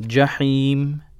جحيم.